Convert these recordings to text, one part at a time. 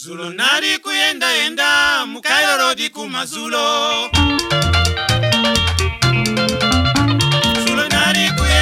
zulo nali kuyendayenda mukayorodi kumazulo zulo nali kuyenda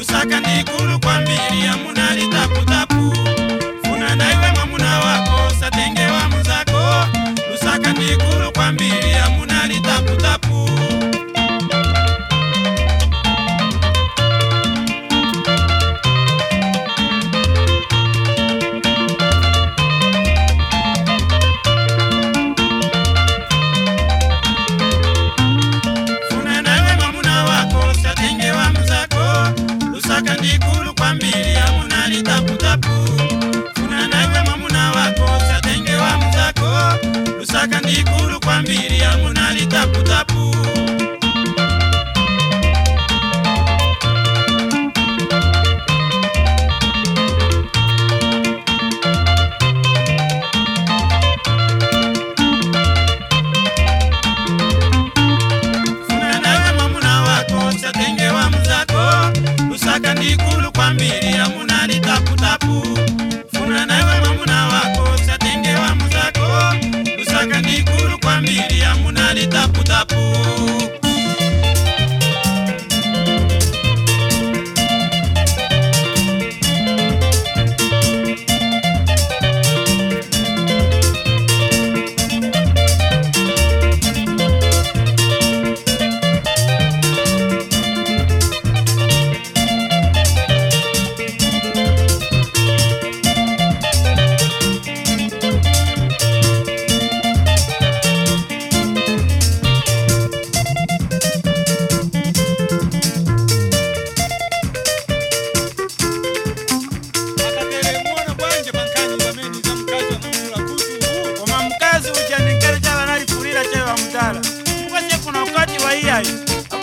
usaka ndikulu kwambiri yamuna ritaputapu funa ndaiwe mwamuna wako satenge wamuzako usaka ndikulu kwambiri ndandikuru kwambiri amunaritaputapu funa naiwe mwamuna wako satenge wamuzako lusaka ndiku Liverpool.